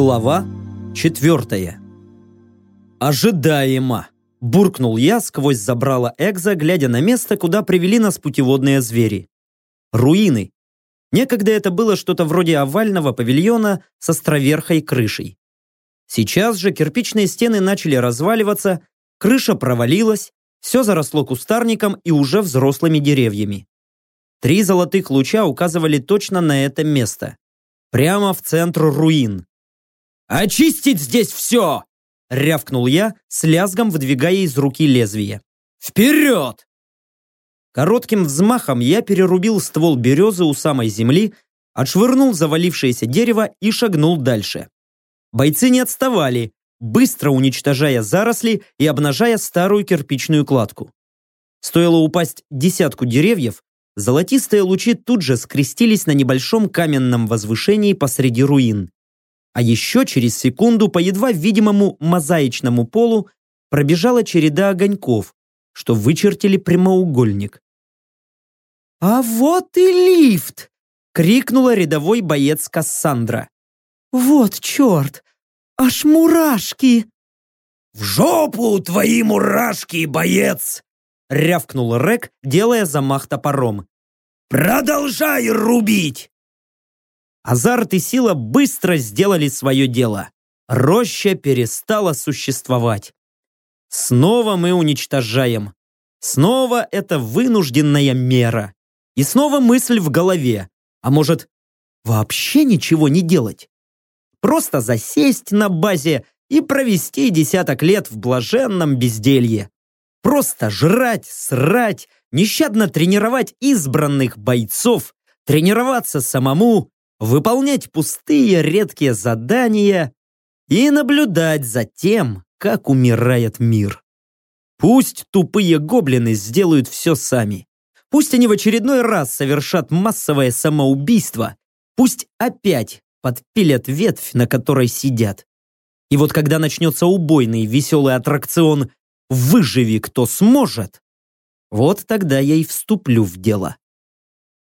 Глава четвертая. Ожидаемо. Буркнул я сквозь забрало Экза, глядя на место, куда привели нас путеводные звери. Руины. Некогда это было что-то вроде овального павильона с островерхой крышей. Сейчас же кирпичные стены начали разваливаться, крыша провалилась, все заросло кустарником и уже взрослыми деревьями. Три золотых луча указывали точно на это место. Прямо в центр руин. «Очистить здесь все!» рявкнул я, с лязгом выдвигая из руки лезвие. «Вперед!» Коротким взмахом я перерубил ствол березы у самой земли, отшвырнул завалившееся дерево и шагнул дальше. Бойцы не отставали, быстро уничтожая заросли и обнажая старую кирпичную кладку. Стоило упасть десятку деревьев, золотистые лучи тут же скрестились на небольшом каменном возвышении посреди руин. А еще через секунду по едва видимому мозаичному полу пробежала череда огоньков, что вычертили прямоугольник. «А вот и лифт!» — крикнула рядовой боец Кассандра. «Вот черт! Аж мурашки!» «В жопу твои мурашки, боец!» — рявкнул Рек, делая замах топором. «Продолжай рубить!» Азарт и сила быстро сделали свое дело. Роща перестала существовать. Снова мы уничтожаем. Снова это вынужденная мера. И снова мысль в голове. А может, вообще ничего не делать? Просто засесть на базе и провести десяток лет в блаженном безделье. Просто жрать, срать, нещадно тренировать избранных бойцов, тренироваться самому, выполнять пустые редкие задания и наблюдать за тем, как умирает мир. Пусть тупые гоблины сделают все сами. Пусть они в очередной раз совершат массовое самоубийство. Пусть опять подпилят ветвь, на которой сидят. И вот когда начнется убойный веселый аттракцион «Выживи, кто сможет», вот тогда я и вступлю в дело.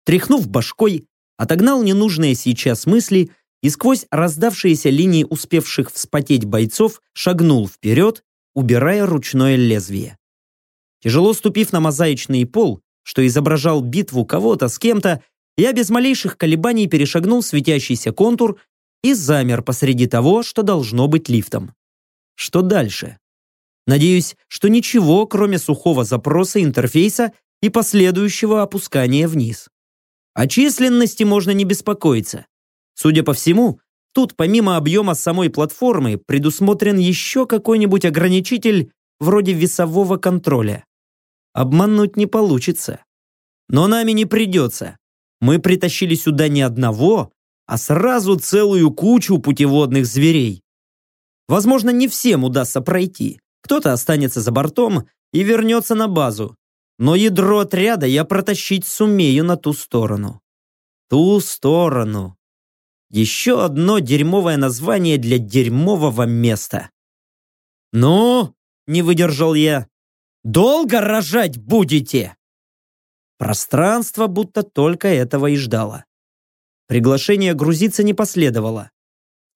Тряхнув башкой, отогнал ненужные сейчас мысли и сквозь раздавшиеся линии успевших вспотеть бойцов шагнул вперед, убирая ручное лезвие. Тяжело ступив на мозаичный пол, что изображал битву кого-то с кем-то, я без малейших колебаний перешагнул светящийся контур и замер посреди того, что должно быть лифтом. Что дальше? Надеюсь, что ничего, кроме сухого запроса интерфейса и последующего опускания вниз. О численности можно не беспокоиться. Судя по всему, тут помимо объема самой платформы предусмотрен еще какой-нибудь ограничитель вроде весового контроля. Обмануть не получится. Но нами не придется. Мы притащили сюда не одного, а сразу целую кучу путеводных зверей. Возможно, не всем удастся пройти. Кто-то останется за бортом и вернется на базу но ядро отряда я протащить сумею на ту сторону. Ту сторону. Еще одно дерьмовое название для дерьмового места. «Ну?» — не выдержал я. «Долго рожать будете?» Пространство будто только этого и ждало. Приглашение грузиться не последовало.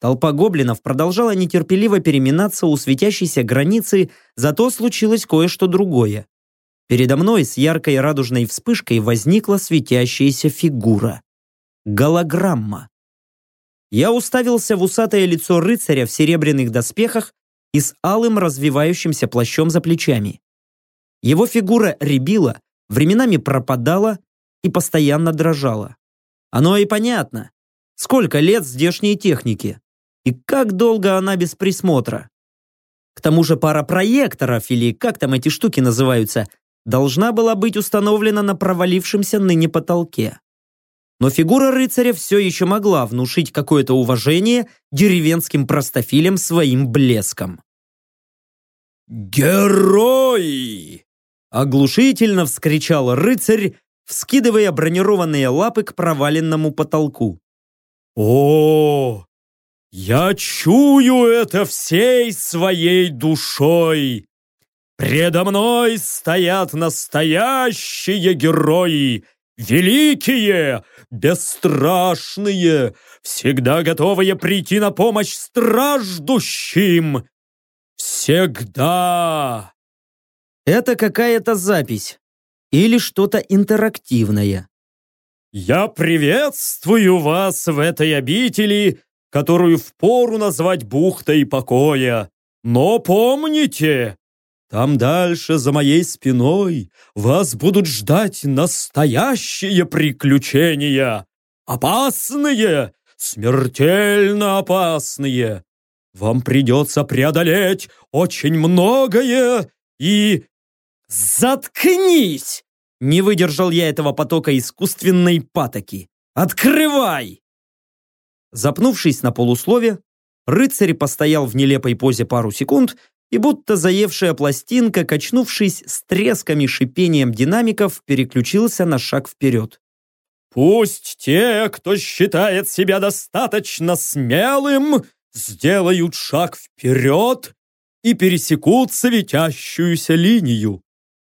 Толпа гоблинов продолжала нетерпеливо переминаться у светящейся границы, зато случилось кое-что другое. Передо мной с яркой радужной вспышкой возникла светящаяся фигура. Голограмма. Я уставился в усатое лицо рыцаря в серебряных доспехах и с алым развивающимся плащом за плечами. Его фигура рябила, временами пропадала и постоянно дрожала. Оно и понятно. Сколько лет здешней техники? И как долго она без присмотра? К тому же пара проекторов, или как там эти штуки называются, должна была быть установлена на провалившемся ныне потолке. Но фигура рыцаря все еще могла внушить какое-то уважение деревенским простофилям своим блеском. «Герой!» Оглушительно вскричал рыцарь, вскидывая бронированные лапы к проваленному потолку. «О, Я чую это всей своей душой. Предо мной стоят настоящие герои, великие, бесстрашные, всегда готовые прийти на помощь страждущим. Всегда. Это какая-то запись или что-то интерактивное. Я приветствую вас в этой обители, которую впору назвать бухтой покоя. Но помните, там дальше, за моей спиной, вас будут ждать настоящие приключения. Опасные, смертельно опасные. Вам придется преодолеть очень многое и... Заткнись! Не выдержал я этого потока искусственной патоки. Открывай! Запнувшись на полуслове, рыцарь постоял в нелепой позе пару секунд и будто заевшая пластинка, качнувшись с тресками и шипением динамиков, переключился на шаг вперед. «Пусть те, кто считает себя достаточно смелым, сделают шаг вперед и пересекут светящуюся линию.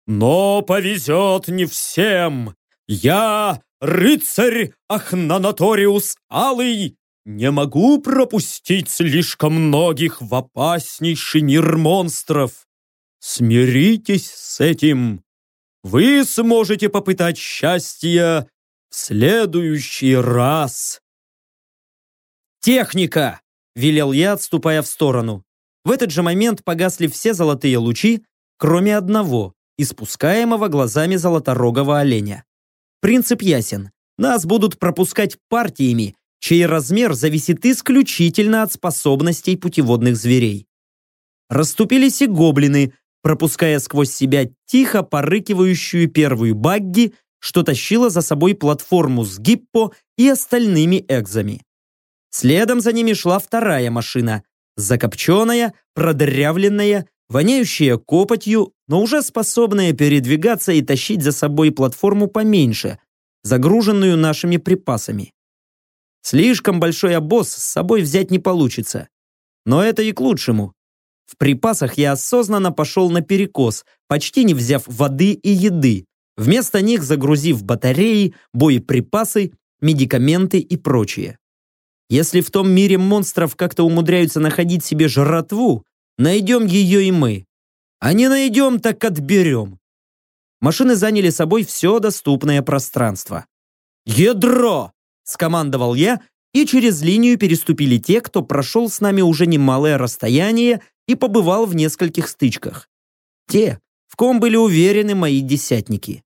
Но повезет не всем. Я, рыцарь Ахнанаториус Алый, не могу пропустить слишком многих в опаснейший мир монстров. Смиритесь с этим. Вы сможете попытать счастье в следующий раз. «Техника!» – велел я, отступая в сторону. В этот же момент погасли все золотые лучи, кроме одного, испускаемого глазами золоторогого оленя. Принцип ясен. Нас будут пропускать партиями, чей размер зависит исключительно от способностей путеводных зверей. Расступились и гоблины, пропуская сквозь себя тихо порыкивающую первую багги, что тащила за собой платформу с гиппо и остальными экзами. Следом за ними шла вторая машина, закопченная, продырявленная, воняющая копотью, но уже способная передвигаться и тащить за собой платформу поменьше, загруженную нашими припасами. Слишком большой обоз с собой взять не получится. Но это и к лучшему. В припасах я осознанно пошел на перекос, почти не взяв воды и еды, вместо них загрузив батареи, боеприпасы, медикаменты и прочее. Если в том мире монстров как-то умудряются находить себе жратву, найдем ее и мы. А не найдем, так отберем. Машины заняли собой все доступное пространство. «Ядро!» скомандовал я, и через линию переступили те, кто прошел с нами уже немалое расстояние и побывал в нескольких стычках. Те, в ком были уверены мои десятники.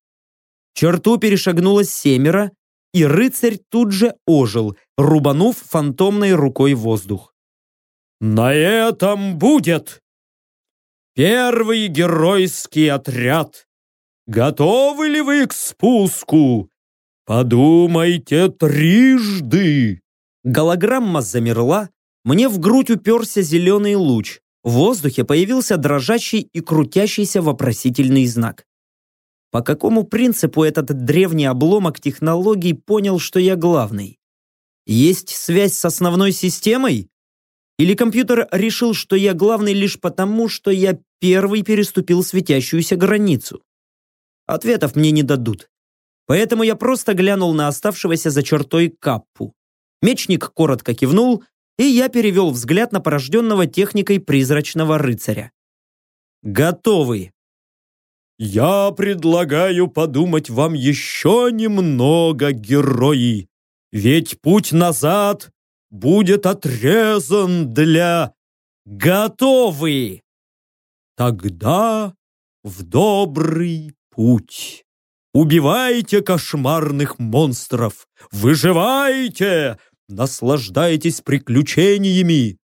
Черту перешагнуло семеро, и рыцарь тут же ожил, рубанув фантомной рукой воздух. «На этом будет первый геройский отряд. Готовы ли вы к спуску?» «Подумайте трижды!» Голограмма замерла, мне в грудь уперся зеленый луч. В воздухе появился дрожащий и крутящийся вопросительный знак. По какому принципу этот древний обломок технологий понял, что я главный? Есть связь с основной системой? Или компьютер решил, что я главный лишь потому, что я первый переступил светящуюся границу? Ответов мне не дадут. Поэтому я просто глянул на оставшегося за чертой каппу. Мечник коротко кивнул, и я перевел взгляд на порожденного техникой призрачного рыцаря. «Готовы!» «Я предлагаю подумать вам еще немного, герои, ведь путь назад будет отрезан для...» «Готовы!» «Тогда в добрый путь!» Убивайте кошмарных монстров! Выживайте! Наслаждайтесь приключениями!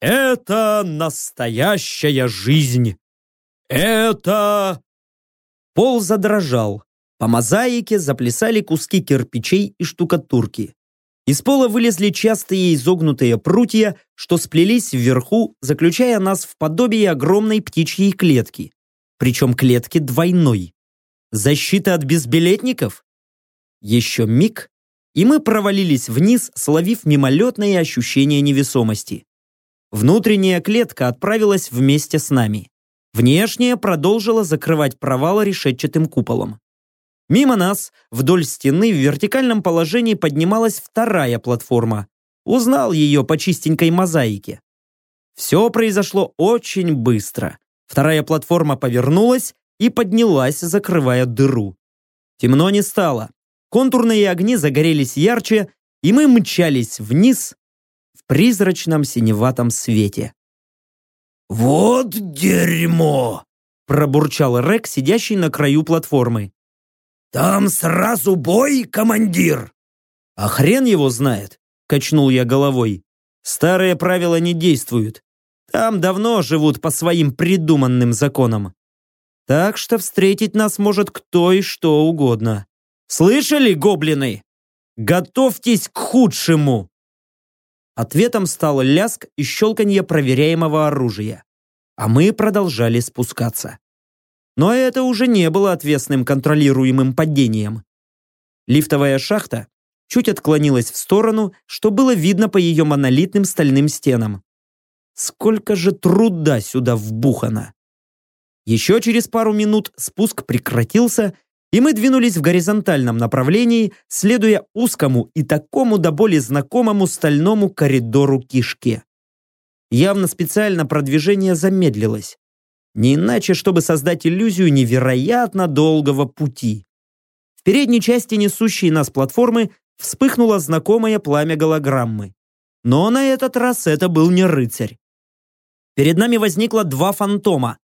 Это настоящая жизнь! Это...» Пол задрожал. По мозаике заплясали куски кирпичей и штукатурки. Из пола вылезли частые изогнутые прутья, что сплелись вверху, заключая нас в подобие огромной птичьей клетки. Причем клетки двойной. Защита от безбилетников? Еще миг, и мы провалились вниз, словив мимолетное ощущение невесомости. Внутренняя клетка отправилась вместе с нами. Внешняя продолжила закрывать провал решетчатым куполом. Мимо нас, вдоль стены, в вертикальном положении поднималась вторая платформа. Узнал ее по чистенькой мозаике. Все произошло очень быстро. Вторая платформа повернулась и поднялась, закрывая дыру. Темно не стало. Контурные огни загорелись ярче, и мы мчались вниз в призрачном синеватом свете. «Вот дерьмо!» – пробурчал Рек, сидящий на краю платформы. «Там сразу бой, командир!» «А хрен его знает!» – качнул я головой. «Старые правила не действуют. Там давно живут по своим придуманным законам. Так что встретить нас может кто и что угодно. Слышали, гоблины? Готовьтесь к худшему!» Ответом стал ляск и щелканье проверяемого оружия. А мы продолжали спускаться. Но это уже не было отвесным контролируемым падением. Лифтовая шахта чуть отклонилась в сторону, что было видно по ее монолитным стальным стенам. Сколько же труда сюда вбухано! Еще через пару минут спуск прекратился, и мы двинулись в горизонтальном направлении, следуя узкому и такому до боли знакомому стальному коридору кишки. Явно специально продвижение замедлилось. Не иначе, чтобы создать иллюзию невероятно долгого пути. В передней части несущей нас платформы вспыхнуло знакомое пламя голограммы. Но на этот раз это был не рыцарь. Перед нами возникло два фантома.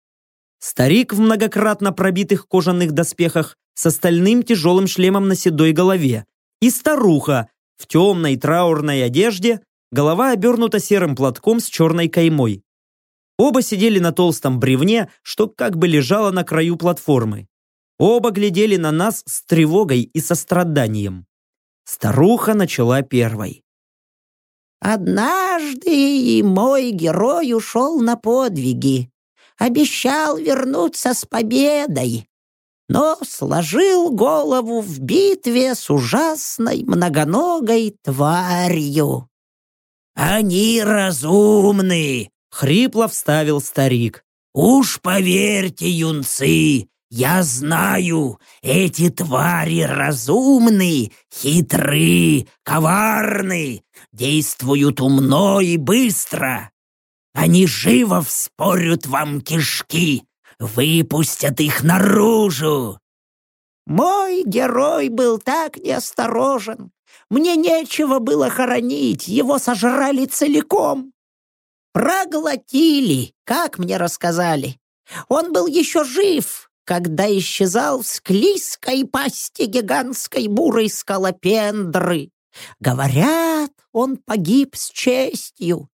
Старик в многократно пробитых кожаных доспехах с остальным тяжелым шлемом на седой голове и старуха в темной траурной одежде, голова обернута серым платком с черной каймой. Оба сидели на толстом бревне, что как бы лежало на краю платформы. Оба глядели на нас с тревогой и состраданием. Старуха начала первой. «Однажды мой герой ушел на подвиги. Обещал вернуться с победой, но сложил голову в битве с ужасной многоногой тварью». «Они разумны!» Хрипло вставил старик. «Уж поверьте, юнцы, я знаю, эти твари разумны, хитры, коварны, действуют умно и быстро. Они живо вспорют вам кишки, выпустят их наружу». «Мой герой был так неосторожен. Мне нечего было хоронить, его сожрали целиком. Проглотили, как мне рассказали. Он был еще жив, когда исчезал в склизкой пасти гигантской бурой скалопендры. Говорят, он погиб с честью.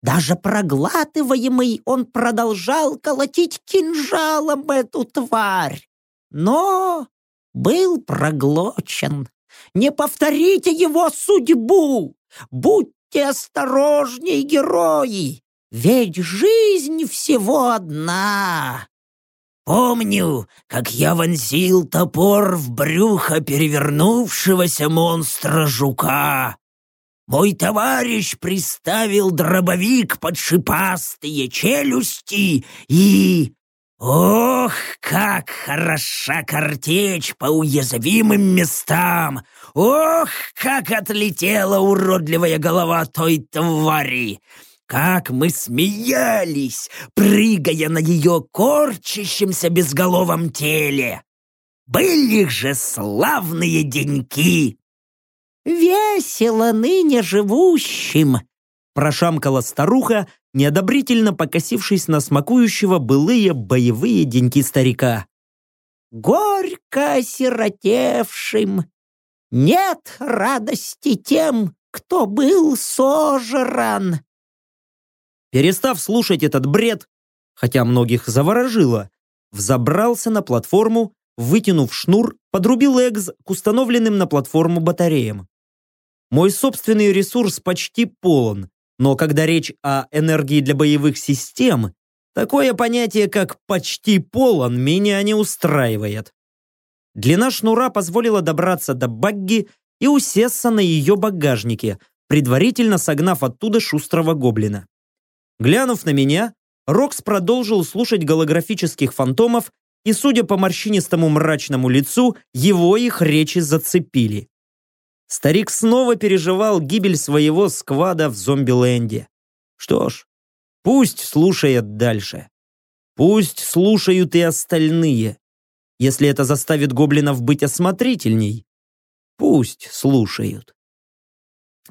Даже проглатываемый он продолжал колотить кинжалом эту тварь. Но был проглочен. Не повторите его судьбу! Будьте осторожней, герои! Ведь жизнь всего одна. Помню, как я вонзил топор в брюхо перевернувшегося монстра жука. Мой товарищ приставил дробовик под шипастые челюсти и... Ох, как хороша картечь по уязвимым местам! Ох, как отлетела уродливая голова той твари! Как мы смеялись, прыгая на ее корчащемся безголовом теле! Были же славные деньки! «Весело ныне живущим!» Прошамкала старуха, неодобрительно покосившись на смакующего былые боевые деньки старика. «Горько осиротевшим! Нет радости тем, кто был сожран!» Перестав слушать этот бред, хотя многих заворожило, взобрался на платформу, вытянув шнур, подрубил экз к установленным на платформу батареям. Мой собственный ресурс почти полон, но когда речь о энергии для боевых систем, такое понятие, как «почти полон», меня не устраивает. Длина шнура позволила добраться до багги и усесться на ее багажнике, предварительно согнав оттуда шустрого гоблина. Глянув на меня, Рокс продолжил слушать голографических фантомов, и, судя по морщинистому мрачному лицу, его их речи зацепили. Старик снова переживал гибель своего сквада в зомбиленде. Что ж, пусть слушает дальше. Пусть слушают и остальные. Если это заставит гоблинов быть осмотрительней, пусть слушают.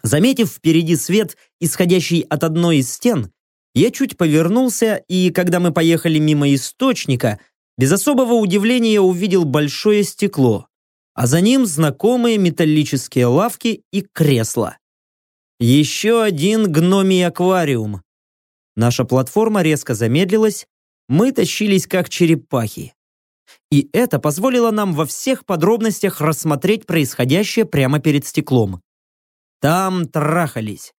Заметив впереди свет, исходящий от одной из стен, я чуть повернулся, и когда мы поехали мимо источника, без особого удивления увидел большое стекло, а за ним знакомые металлические лавки и кресла. Еще один гномий аквариум. Наша платформа резко замедлилась, мы тащились как черепахи. И это позволило нам во всех подробностях рассмотреть происходящее прямо перед стеклом. Там трахались.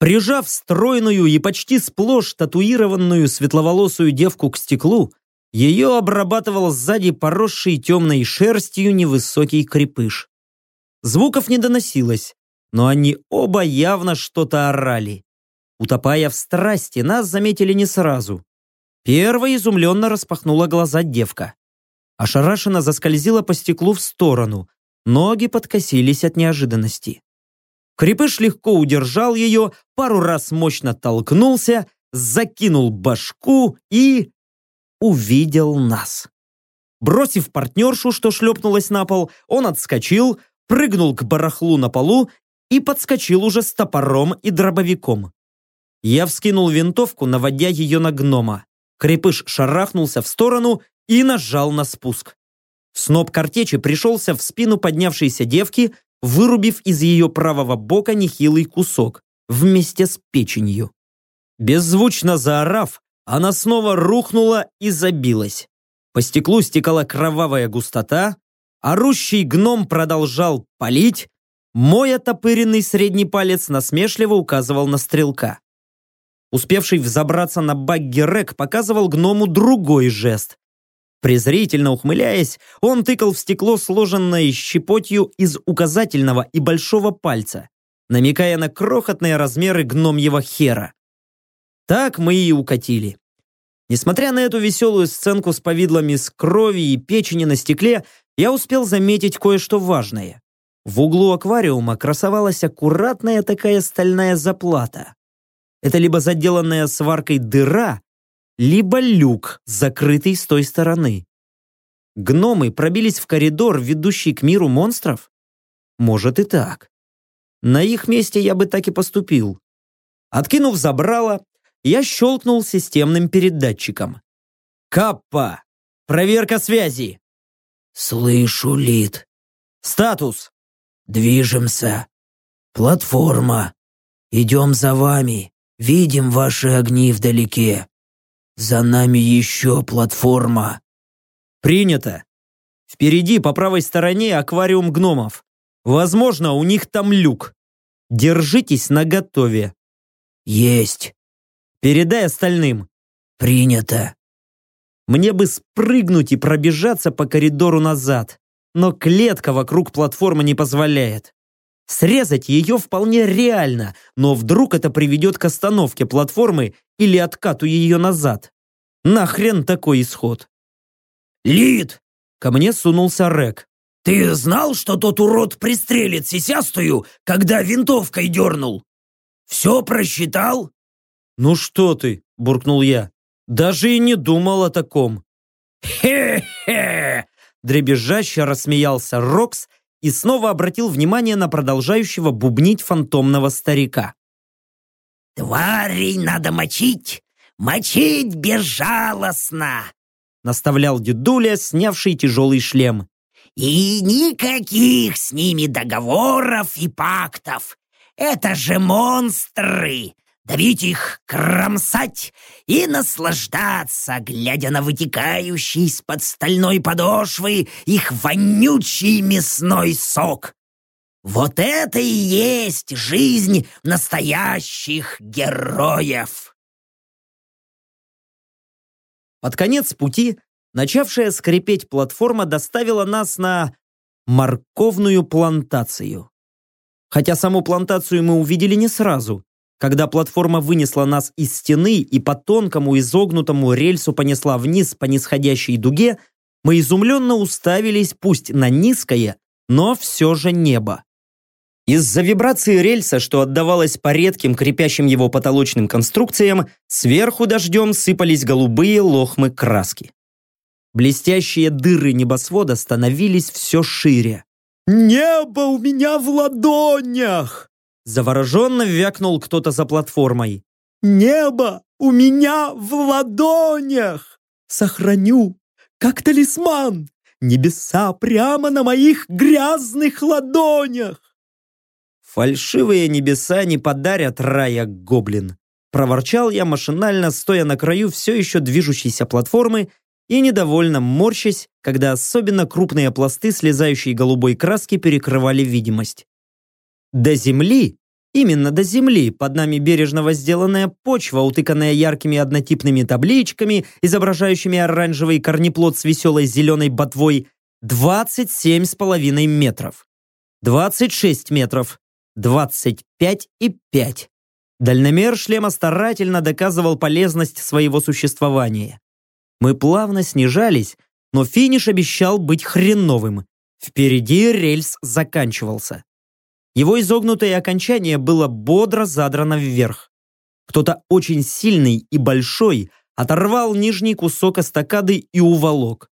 Прижав стройную и почти сплошь татуированную светловолосую девку к стеклу, ее обрабатывал сзади поросший темной шерстью невысокий крепыш. Звуков не доносилось, но они оба явно что-то орали. Утопая в страсти, нас заметили не сразу. Первой изумленно распахнула глаза девка. Ошарашенно заскользила по стеклу в сторону. Ноги подкосились от неожиданности. Крепыш легко удержал ее, пару раз мощно толкнулся, закинул башку и... увидел нас. Бросив партнершу, что шлепнулась на пол, он отскочил, прыгнул к барахлу на полу и подскочил уже с топором и дробовиком. Я вскинул винтовку, наводя ее на гнома. Крепыш шарахнулся в сторону и нажал на спуск. Сноп картечи пришелся в спину поднявшейся девки, вырубив из ее правого бока нехилый кусок вместе с печенью. Беззвучно заорав, она снова рухнула и забилась. По стеклу стекала кровавая густота, орущий гном продолжал палить, мой отопыренный средний палец насмешливо указывал на стрелка. Успевший взобраться на багги Рек показывал гному другой жест, Презрительно ухмыляясь, он тыкал в стекло, сложенное щепотью из указательного и большого пальца, намекая на крохотные размеры гномьего хера. Так мы и укатили. Несмотря на эту веселую сценку с повидлами с крови и печени на стекле, я успел заметить кое-что важное. В углу аквариума красовалась аккуратная такая стальная заплата. Это либо заделанная сваркой дыра, либо люк, закрытый с той стороны. Гномы пробились в коридор, ведущий к миру монстров? Может и так. На их месте я бы так и поступил. Откинув забрало, я щелкнул системным передатчиком. «Каппа! Проверка связи!» «Слышу, Лид. «Статус!» Движемся. Платформа. Идем за вами. Видим ваши огни вдалеке. За нами еще платформа. Принято. Впереди по правой стороне аквариум гномов. Возможно, у них там люк. Держитесь наготове. Есть. Передай остальным. Принято. Мне бы спрыгнуть и пробежаться по коридору назад, но клетка вокруг платформы не позволяет. Срезать ее вполне реально, но вдруг это приведет к остановке платформы или откату ее назад. Нахрен такой исход? Лид! Ко мне сунулся Рек. Ты знал, что тот урод пристрелит сисястую, когда винтовкой дернул? Все просчитал? Ну что ты, буркнул я. Даже и не думал о таком. Хе-хе! Дребезжаще рассмеялся Рокс и снова обратил внимание на продолжающего бубнить фантомного старика. «Тварей надо мочить, мочить безжалостно!» наставлял дедуля, снявший тяжелый шлем. «И никаких с ними договоров и пактов! Это же монстры! Давить их, кромсать и наслаждаться, глядя на вытекающий из-под стальной подошвы их вонючий мясной сок. Вот это и есть жизнь настоящих героев. Под конец пути начавшая скрипеть платформа доставила нас на морковную плантацию. Хотя саму плантацию мы увидели не сразу. Когда платформа вынесла нас из стены и по тонкому изогнутому рельсу понесла вниз по нисходящей дуге, мы изумленно уставились пусть на низкое, но все же небо. Из-за вибрации рельса, что отдавалось по редким крепящим его потолочным конструкциям, сверху дождем сыпались голубые лохмы краски. Блестящие дыры небосвода становились все шире. «Небо у меня в ладонях!» Завороженно вякнул кто-то за платформой. «Небо у меня в ладонях! Сохраню, как талисман, небеса прямо на моих грязных ладонях!» «Фальшивые небеса не подарят рая, гоблин!» Проворчал я машинально, стоя на краю все еще движущейся платформы и недовольно морщась, когда особенно крупные пласты слезающей голубой краски перекрывали видимость. До земли, именно до земли, под нами бережно возделанная почва, утыканная яркими однотипными табличками, изображающими оранжевый корнеплод с веселой зеленой ботвой, 27,5 метров. 26 метров. 25 и 5. Дальномер шлема старательно доказывал полезность своего существования. Мы плавно снижались, но финиш обещал быть хреновым. Впереди рельс заканчивался. Его изогнутое окончание было бодро задрано вверх. Кто-то очень сильный и большой оторвал нижний кусок эстакады и уволок.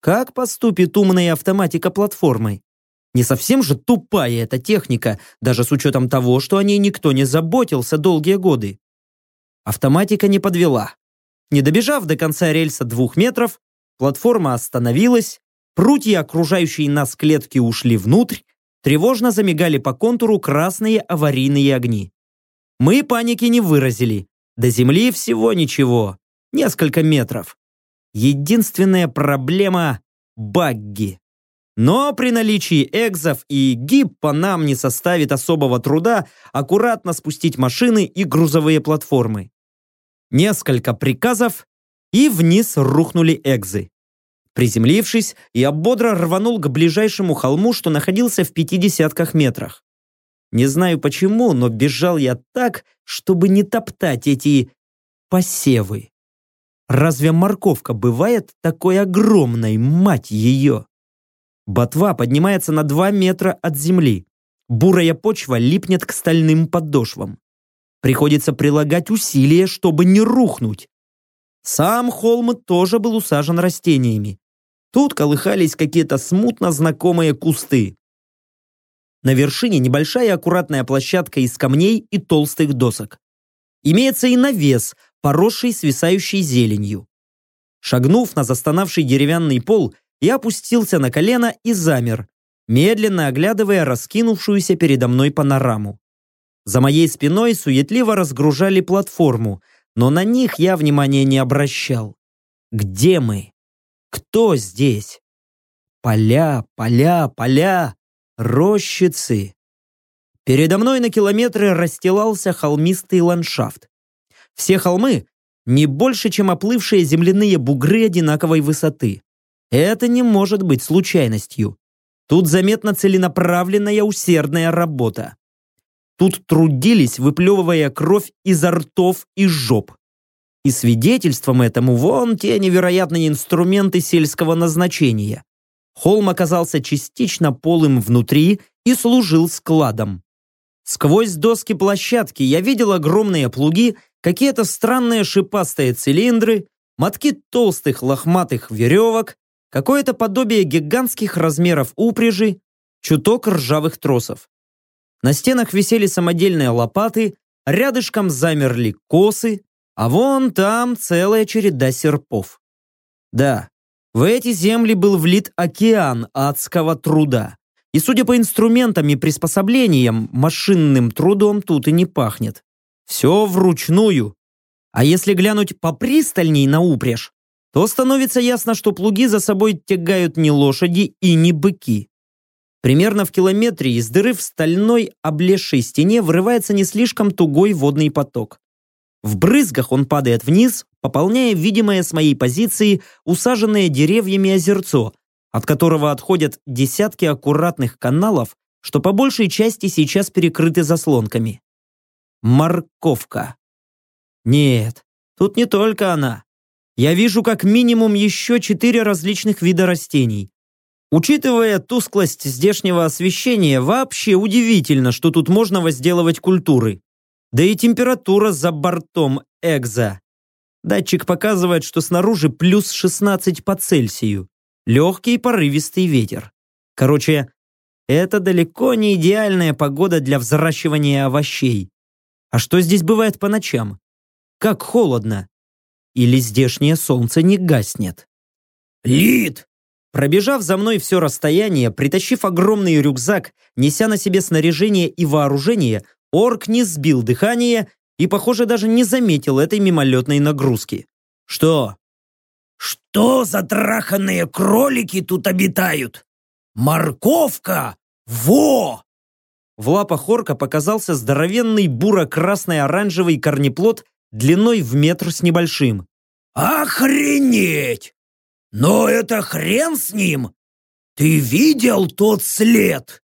Как поступит умная автоматика платформой? Не совсем же тупая эта техника, даже с учетом того, что о ней никто не заботился долгие годы. Автоматика не подвела. Не добежав до конца рельса двух метров, платформа остановилась, прутья, окружающие нас клетки, ушли внутрь, тревожно замигали по контуру красные аварийные огни. Мы паники не выразили. До земли всего ничего. Несколько метров. Единственная проблема – багги. Но при наличии экзов и гиппа нам не составит особого труда аккуратно спустить машины и грузовые платформы несколько приказов, и вниз рухнули экзы. Приземлившись, я бодро рванул к ближайшему холму, что находился в пяти десятках метрах. Не знаю почему, но бежал я так, чтобы не топтать эти посевы. Разве морковка бывает такой огромной, мать ее? Ботва поднимается на два метра от земли. Бурая почва липнет к стальным подошвам. Приходится прилагать усилия, чтобы не рухнуть. Сам холм тоже был усажен растениями. Тут колыхались какие-то смутно знакомые кусты. На вершине небольшая аккуратная площадка из камней и толстых досок. Имеется и навес, поросший свисающей зеленью. Шагнув на застонавший деревянный пол, я опустился на колено и замер, медленно оглядывая раскинувшуюся передо мной панораму. За моей спиной суетливо разгружали платформу, но на них я внимания не обращал. Где мы? Кто здесь? Поля, поля, поля, рощицы. Передо мной на километры расстилался холмистый ландшафт. Все холмы не больше, чем оплывшие земляные бугры одинаковой высоты. Это не может быть случайностью. Тут заметна целенаправленная усердная работа. Тут трудились, выплевывая кровь изо ртов и жоп. И свидетельством этому вон те невероятные инструменты сельского назначения. Холм оказался частично полым внутри и служил складом. Сквозь доски площадки я видел огромные плуги, какие-то странные шипастые цилиндры, мотки толстых лохматых веревок, какое-то подобие гигантских размеров упряжи, чуток ржавых тросов. На стенах висели самодельные лопаты, рядышком замерли косы, а вон там целая череда серпов. Да, в эти земли был влит океан адского труда. И судя по инструментам и приспособлениям, машинным трудом тут и не пахнет. Все вручную. А если глянуть попристальней на упряжь, то становится ясно, что плуги за собой тягают не лошади и не быки. Примерно в километре из дыры в стальной облезшей стене вырывается не слишком тугой водный поток. В брызгах он падает вниз, пополняя видимое с моей позиции усаженное деревьями озерцо, от которого отходят десятки аккуратных каналов, что по большей части сейчас перекрыты заслонками. Морковка. Нет, тут не только она. Я вижу как минимум еще четыре различных вида растений. Учитывая тусклость здешнего освещения, вообще удивительно, что тут можно возделывать культуры. Да и температура за бортом экза. Датчик показывает, что снаружи плюс 16 по Цельсию. Легкий порывистый ветер. Короче, это далеко не идеальная погода для взращивания овощей. А что здесь бывает по ночам? Как холодно. Или здешнее солнце не гаснет? Лид! Пробежав за мной все расстояние, притащив огромный рюкзак, неся на себе снаряжение и вооружение, орк не сбил дыхание и, похоже, даже не заметил этой мимолетной нагрузки. Что? Что за траханные кролики тут обитают? Морковка! Во! В лапах орка показался здоровенный буро-красный-оранжевый корнеплод длиной в метр с небольшим. Охренеть! Но это хрен с ним! Ты видел тот след?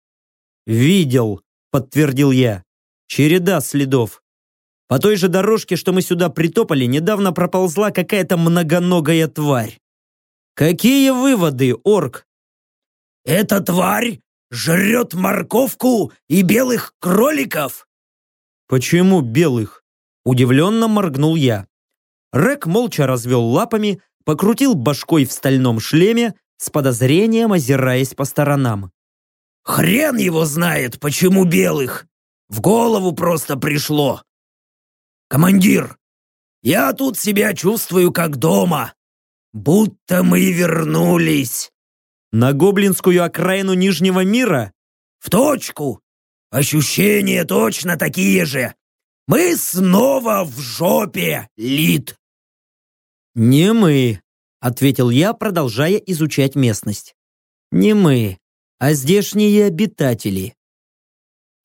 Видел, подтвердил я. Череда следов. По той же дорожке, что мы сюда притопали, недавно проползла какая-то многоногая тварь. Какие выводы, орк? Эта тварь жрет морковку и белых кроликов? Почему белых? Удивленно моргнул я. Рек молча развел лапами, покрутил башкой в стальном шлеме, с подозрением озираясь по сторонам. Хрен его знает, почему белых. В голову просто пришло. Командир, я тут себя чувствую как дома. Будто мы вернулись. На гоблинскую окраину Нижнего мира? В точку. Ощущения точно такие же. Мы снова в жопе, Лид. Не мы, ответил я, продолжая изучать местность. Не мы, а здешние обитатели.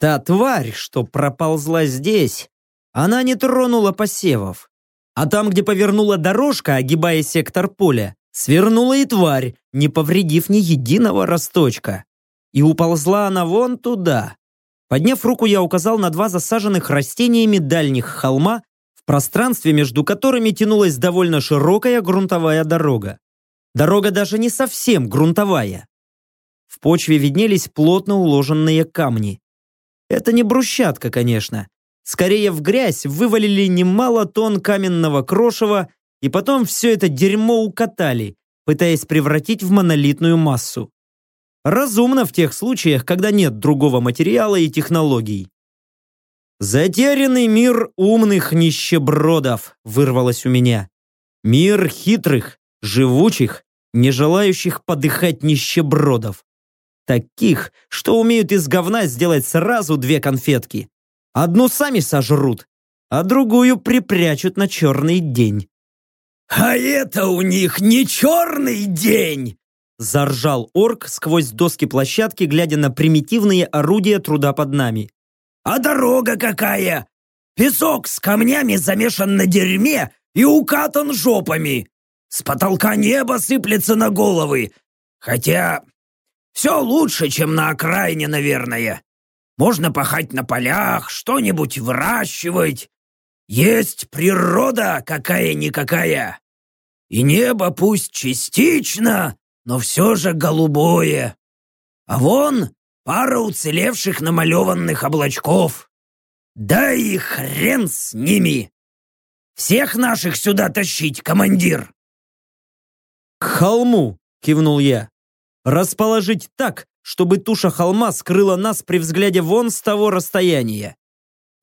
Та тварь, что проползла здесь, она не тронула посевов. А там, где повернула дорожка, огибая сектор поля, свернула и тварь, не повредив ни единого росточка. И уползла она вон туда. Подняв руку, я указал на два засаженных растениями дальних холма, в пространстве между которыми тянулась довольно широкая грунтовая дорога. Дорога даже не совсем грунтовая. В почве виднелись плотно уложенные камни. Это не брусчатка, конечно, Скорее в грязь вывалили немало тонн каменного крошева и потом все это дерьмо укатали, пытаясь превратить в монолитную массу. Разумно в тех случаях, когда нет другого материала и технологий. «Затерянный мир умных нищебродов» вырвалось у меня. Мир хитрых, живучих, не желающих подыхать нищебродов. Таких, что умеют из говна сделать сразу две конфетки. Одну сами сожрут, а другую припрячут на черный день. «А это у них не черный день!» Заржал орк сквозь доски площадки, глядя на примитивные орудия труда под нами. «А дорога какая! Песок с камнями замешан на дерьме и укатан жопами! С потолка небо сыплется на головы! Хотя все лучше, чем на окраине, наверное!» Можно пахать на полях, что-нибудь выращивать. Есть природа какая-никакая. И небо пусть частично, но все же голубое. А вон пара уцелевших намалеванных облачков. Да и хрен с ними. Всех наших сюда тащить, командир. К холму, кивнул я. Расположить так, чтобы туша холма скрыла нас при взгляде вон с того расстояния.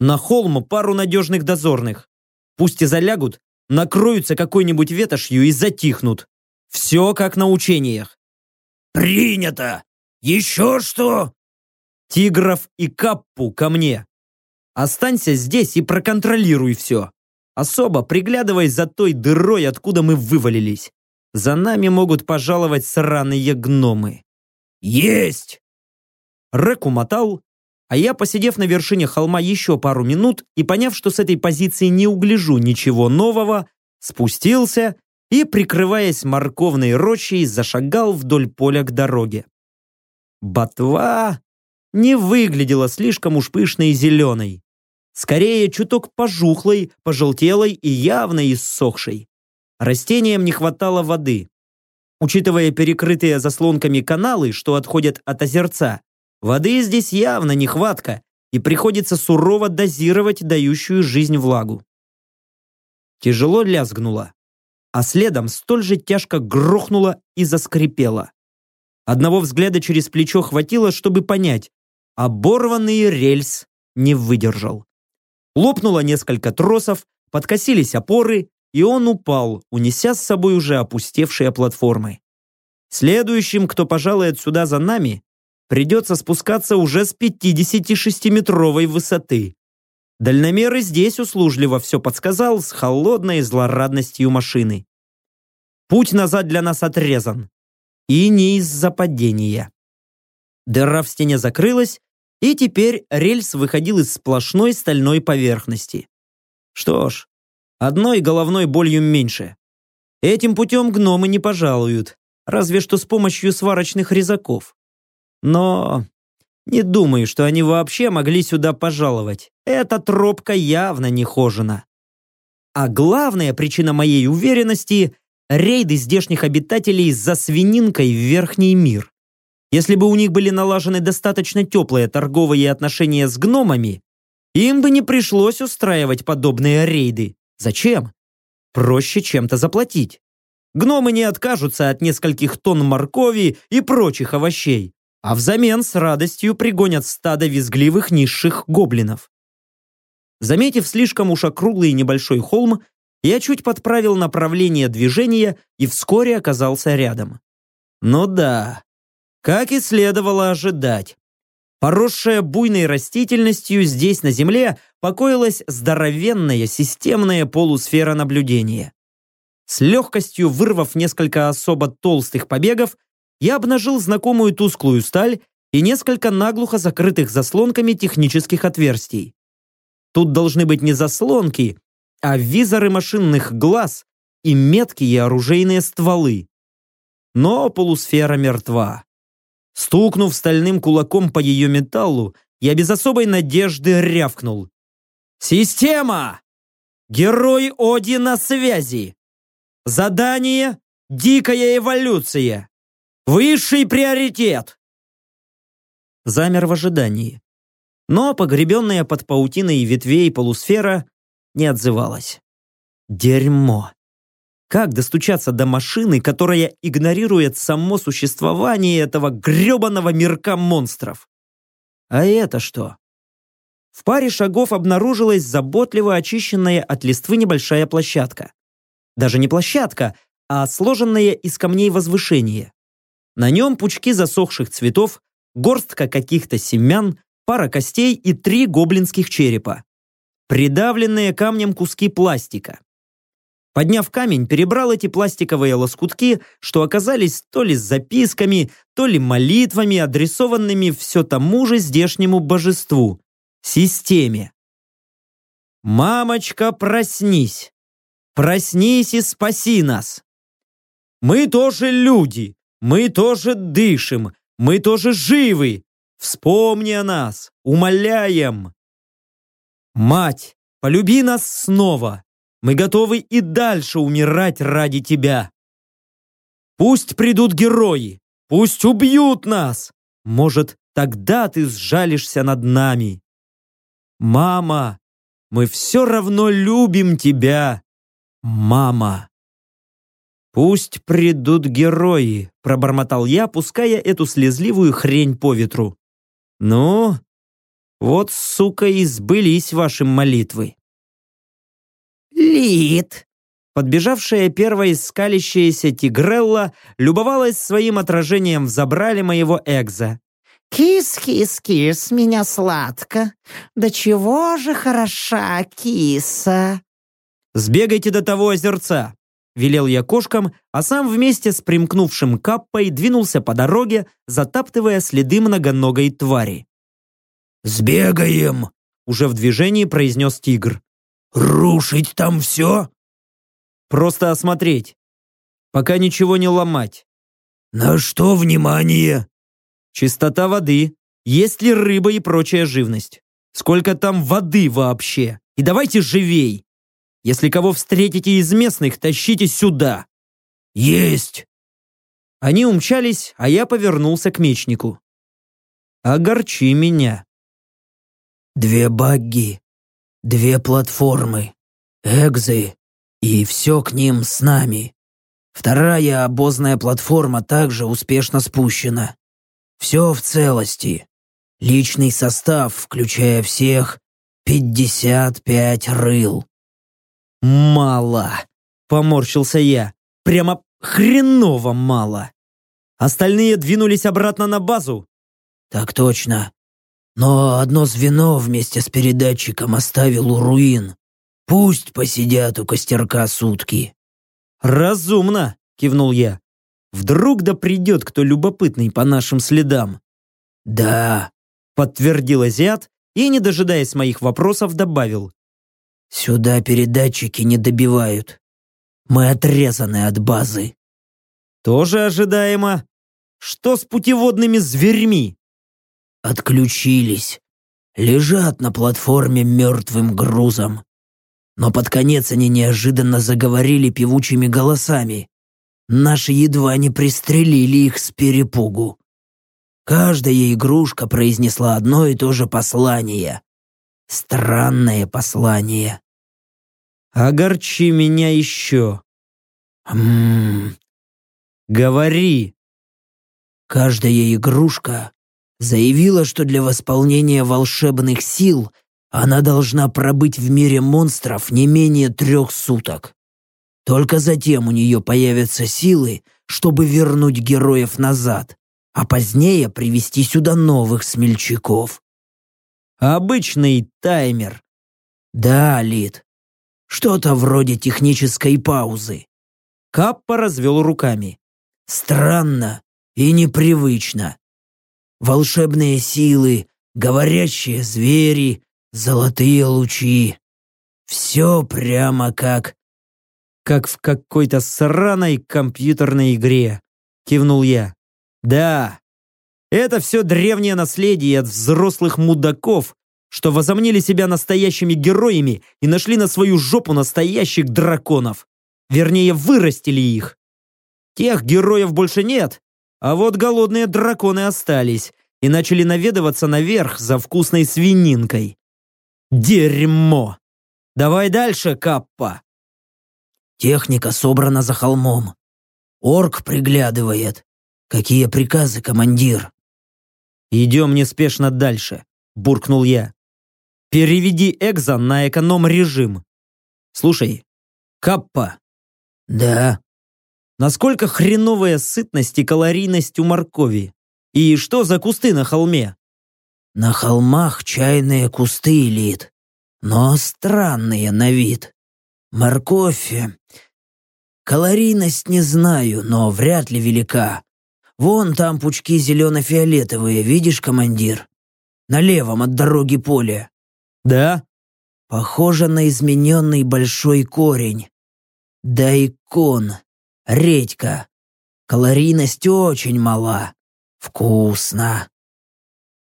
На холм пару надежных дозорных. Пусть и залягут, накроются какой-нибудь ветошью и затихнут. Все как на учениях. «Принято! Еще что?» «Тигров и Каппу ко мне. Останься здесь и проконтролируй все. Особо приглядывай за той дырой, откуда мы вывалились. За нами могут пожаловать сраные гномы». «Есть!» Рэк умотал, а я, посидев на вершине холма еще пару минут и поняв, что с этой позиции не угляжу ничего нового, спустился и, прикрываясь морковной рощей, зашагал вдоль поля к дороге. Ботва не выглядела слишком уж пышной и зеленой. Скорее, чуток пожухлой, пожелтелой и явно иссохшей. Растениям не хватало воды. Учитывая перекрытые заслонками каналы, что отходят от озерца, воды здесь явно нехватка, и приходится сурово дозировать дающую жизнь влагу. Тяжело лязгнуло, а следом столь же тяжко грохнуло и заскрипело. Одного взгляда через плечо хватило, чтобы понять, оборванный рельс не выдержал. Лопнуло несколько тросов, подкосились опоры, и он упал, унеся с собой уже опустевшие платформы. Следующим, кто пожалует сюда за нами, придется спускаться уже с 56-метровой высоты. Дальномер и здесь услужливо все подсказал с холодной злорадностью машины. Путь назад для нас отрезан. И не из-за падения. Дыра в стене закрылась, и теперь рельс выходил из сплошной стальной поверхности. Что ж, одной головной болью меньше. Этим путем гномы не пожалуют, разве что с помощью сварочных резаков. Но не думаю, что они вообще могли сюда пожаловать. Эта тропка явно не хожена. А главная причина моей уверенности – рейды здешних обитателей за свининкой в верхний мир. Если бы у них были налажены достаточно теплые торговые отношения с гномами, им бы не пришлось устраивать подобные рейды. Зачем? Проще чем-то заплатить. Гномы не откажутся от нескольких тонн моркови и прочих овощей а взамен с радостью пригонят стадо визгливых низших гоблинов. Заметив слишком уж округлый небольшой холм, я чуть подправил направление движения и вскоре оказался рядом. Ну да, как и следовало ожидать. Поросшая буйной растительностью здесь на Земле покоилась здоровенная системная полусфера наблюдения. С легкостью вырвав несколько особо толстых побегов, я обнажил знакомую тусклую сталь и несколько наглухо закрытых заслонками технических отверстий. Тут должны быть не заслонки, а визоры машинных глаз и меткие оружейные стволы. Но полусфера мертва. Стукнув стальным кулаком по ее металлу, я без особой надежды рявкнул. «Система! Герой Оди на связи! Задание — дикая эволюция! Высший приоритет!» Замер в ожидании. Но погребенная под паутиной ветвей полусфера не отзывалась. Дерьмо. Как достучаться до машины, которая игнорирует само существование этого гребаного мирка монстров? А это что? В паре шагов обнаружилась заботливо очищенная от листвы небольшая площадка. Даже не площадка, а сложенное из камней возвышение. На нем пучки засохших цветов, горстка каких-то семян, пара костей и три гоблинских черепа. Придавленные камнем куски пластика. Подняв камень, перебрал эти пластиковые лоскутки, что оказались то ли записками, то ли молитвами, адресованными все тому же здешнему божеству – системе. «Мамочка, проснись! Проснись и спаси нас! Мы тоже люди, мы тоже дышим, мы тоже живы. Вспомни о нас, умоляем. Мать, полюби нас снова. Мы готовы и дальше умирать ради тебя. Пусть придут герои, пусть убьют нас. Может, тогда ты сжалишься над нами. Мама, мы все равно любим тебя. Мама. «Пусть придут герои», – пробормотал я, пуская эту слезливую хрень по ветру. «Ну, вот, сука, и сбылись ваши молитвы». «Лид!» Подбежавшая первая скалящаяся тигрелла любовалась своим отражением в забрале моего экза. «Кис-кис-кис, меня сладко! Да чего же хороша киса!» «Сбегайте до того озерца!» велел я кошкам, а сам вместе с примкнувшим каппой двинулся по дороге, затаптывая следы многоногой твари. «Сбегаем!» — уже в движении произнес тигр. «Рушить там все?» «Просто осмотреть. Пока ничего не ломать». «На что внимание?» «Чистота воды. есть ли рыба и прочая живность. Сколько там воды вообще. И давайте живей. Если кого встретите из местных, тащите сюда. Есть! Они умчались, а я повернулся к мечнику. Огорчи меня. Две багги, две платформы, экзы и все к ним с нами. Вторая обозная платформа также успешно спущена. Все в целости. Личный состав, включая всех, 55 рыл. Мало, поморщился я. Прямо хреново мало. Остальные двинулись обратно на базу. Так точно. Но одно звено вместе с передатчиком оставил у руин. Пусть посидят у костерка сутки. «Разумно!» – кивнул я. «Вдруг да придет кто любопытный по нашим следам?» «Да», – подтвердил азиат и, не дожидаясь моих вопросов, добавил. «Сюда передатчики не добивают. Мы отрезаны от базы». «Тоже ожидаемо. Что с путеводными зверьми?» «Отключились. Лежат на платформе мертвым грузом но под конец они неожиданно заговорили певучими голосами. Наши едва не пристрелили их с перепугу. Каждая игрушка произнесла одно и то же послание. Странное послание. «Огорчи меня еще». «Ммм...» «Говори». Каждая игрушка заявила, что для восполнения волшебных сил – она должна пробыть в мире монстров не менее трех суток. Только затем у нее появятся силы, чтобы вернуть героев назад, а позднее привести сюда новых смельчаков. Обычный таймер. Да, Лид. Что-то вроде технической паузы. Каппа развел руками. Странно и непривычно. Волшебные силы, говорящие звери, золотые лучи. Все прямо как... Как в какой-то сраной компьютерной игре, кивнул я. Да, это все древнее наследие от взрослых мудаков, что возомнили себя настоящими героями и нашли на свою жопу настоящих драконов. Вернее, вырастили их. Тех героев больше нет, а вот голодные драконы остались и начали наведываться наверх за вкусной свининкой. Дерьмо! Давай дальше, Каппа. Техника собрана за холмом. Орк приглядывает. Какие приказы, командир? Идем неспешно дальше, буркнул я. Переведи Экза на эконом-режим. Слушай, Каппа. Да. Насколько хреновая сытность и калорийность у моркови? И что за кусты на холме? На холмах чайные кусты элит, но странные на вид. Морковь... Калорийность не знаю, но вряд ли велика. Вон там пучки зелено-фиолетовые, видишь, командир? На левом от дороги поле. Да? Похоже на измененный большой корень. Дайкон. Редька. Калорийность очень мала. Вкусно.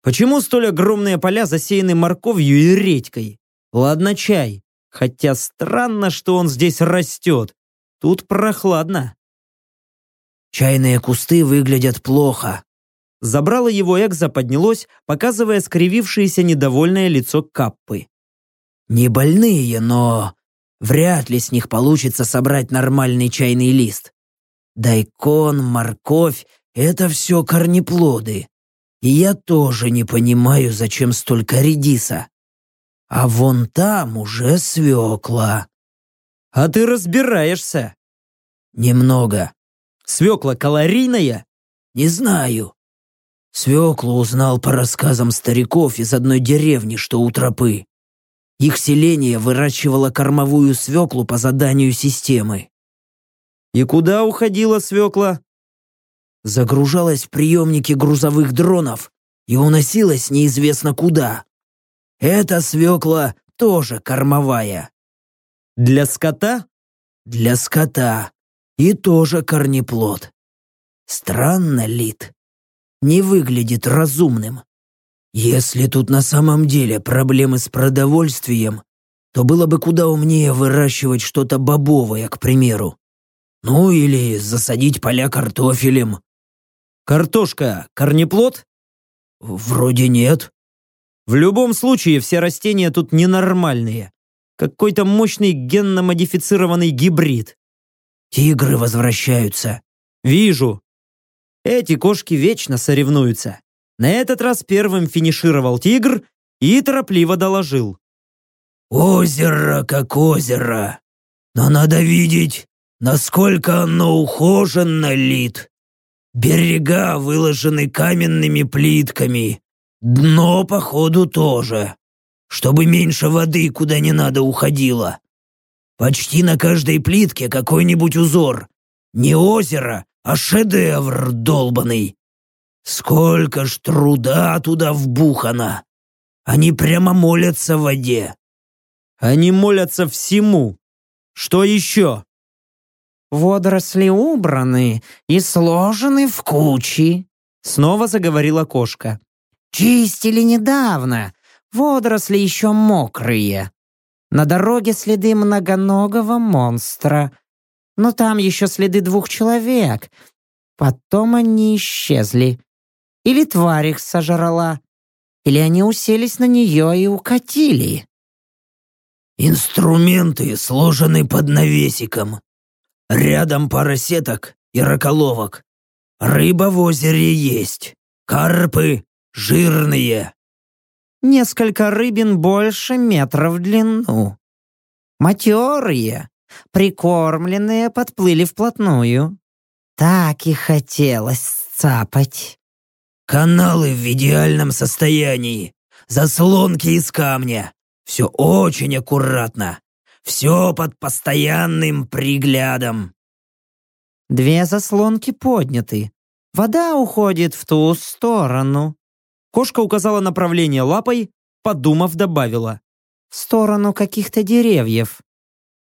Почему столь огромные поля засеяны морковью и редькой? Ладно, чай. Хотя странно, что он здесь растет. Тут прохладно. Чайные кусты выглядят плохо. Забрало его экзо поднялось, показывая скривившееся недовольное лицо Каппы. Не больные, но вряд ли с них получится собрать нормальный чайный лист. Дайкон, морковь — это все корнеплоды. И я тоже не понимаю, зачем столько редиса. А вон там уже свекла. А ты разбираешься? Немного. Свекла калорийная? Не знаю. Свеклу узнал по рассказам стариков из одной деревни, что у тропы. Их селение выращивало кормовую свеклу по заданию системы. И куда уходила свекла? загружалась в приемники грузовых дронов и уносилась неизвестно куда. Эта свекла тоже кормовая. Для скота? Для скота. И тоже корнеплод. Странно, Лид. Не выглядит разумным. Если тут на самом деле проблемы с продовольствием, то было бы куда умнее выращивать что-то бобовое, к примеру. Ну или засадить поля картофелем. Картошка – корнеплод? Вроде нет. В любом случае, все растения тут ненормальные. Какой-то мощный генно-модифицированный гибрид. Тигры возвращаются. Вижу. Эти кошки вечно соревнуются. На этот раз первым финишировал тигр и торопливо доложил. Озеро как озеро. Но надо видеть, насколько оно ухоженно лит. Берега выложены каменными плитками. Дно, походу, тоже. Чтобы меньше воды куда не надо уходило. Почти на каждой плитке какой-нибудь узор. Не озеро, а шедевр долбанный. Сколько ж труда туда вбухано! Они прямо молятся в воде. Они молятся всему. Что еще? Водоросли убраны и сложены в кучи. Снова заговорила кошка. Чистили недавно. Водоросли еще мокрые. На дороге следы многоногого монстра. Но там еще следы двух человек. Потом они исчезли. Или тварь их сожрала. Или они уселись на нее и укатили. Инструменты сложены под навесиком. Рядом пара сеток и раколовок. Рыба в озере есть. Карпы жирные. Несколько рыбин больше метра в длину. Матерые, прикормленные, подплыли вплотную. Так и хотелось цапать. Каналы в идеальном состоянии. Заслонки из камня. Все очень аккуратно. Все под постоянным приглядом. Две заслонки подняты. Вода уходит в ту сторону. Кошка указала направление лапой, подумав, добавила. В сторону каких-то деревьев.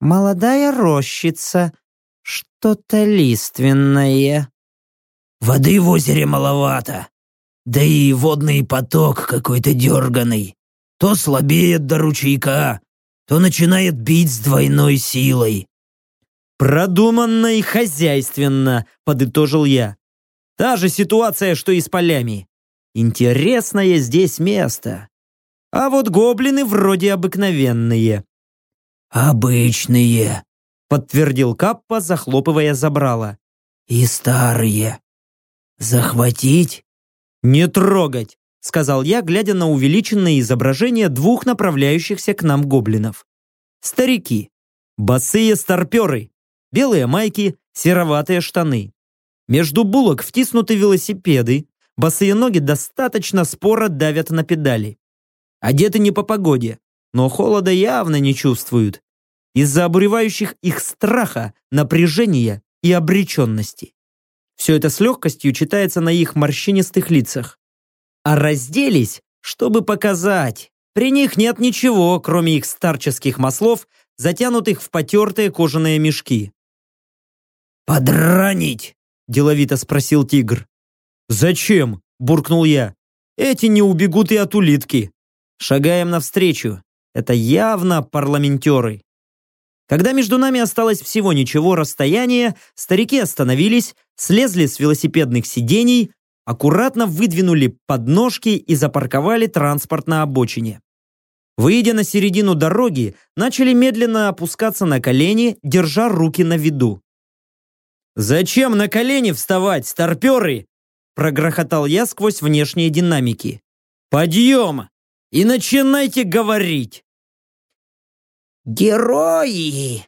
Молодая рощица. Что-то лиственное. Воды в озере маловато. Да и водный поток какой-то дерганый. То слабеет до ручейка, то начинает бить с двойной силой. «Продуманно и хозяйственно», — подытожил я. «Та же ситуация, что и с полями. Интересное здесь место. А вот гоблины вроде обыкновенные». «Обычные», — подтвердил Каппа, захлопывая забрало. «И старые. Захватить?» «Не трогать!» — сказал я, глядя на увеличенное изображение двух направляющихся к нам гоблинов. Старики. Босые старперы. Белые майки, сероватые штаны. Между булок втиснуты велосипеды, босые ноги достаточно споро давят на педали. Одеты не по погоде, но холода явно не чувствуют. Из-за обуревающих их страха, напряжения и обреченности. Все это с легкостью читается на их морщинистых лицах. А разделись, чтобы показать. При них нет ничего, кроме их старческих маслов, затянутых в потертые кожаные мешки. «Подранить!» – деловито спросил тигр. «Зачем?» – буркнул я. «Эти не убегут и от улитки. Шагаем навстречу. Это явно парламентеры». Когда между нами осталось всего ничего расстояние, старики остановились, слезли с велосипедных сидений, аккуратно выдвинули подножки и запарковали транспорт на обочине. Выйдя на середину дороги, начали медленно опускаться на колени, держа руки на виду. «Зачем на колени вставать, старперы?» прогрохотал я сквозь внешние динамики. «Подъем! И начинайте говорить!» «Герои!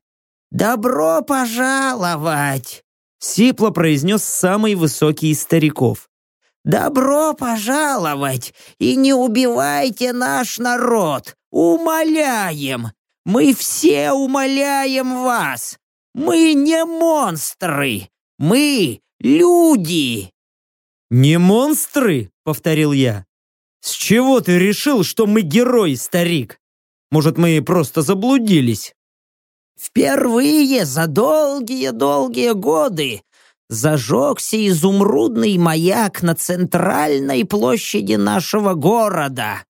Добро пожаловать!» Сипло произнес самый высокий из стариков. «Добро пожаловать! И не убивайте наш народ! Умоляем! Мы все умоляем вас! Мы не монстры! Мы люди!» «Не монстры?» — повторил я. «С чего ты решил, что мы герои, старик?» Может, мы просто заблудились?» «Впервые за долгие-долгие годы зажегся изумрудный маяк на центральной площади нашего города.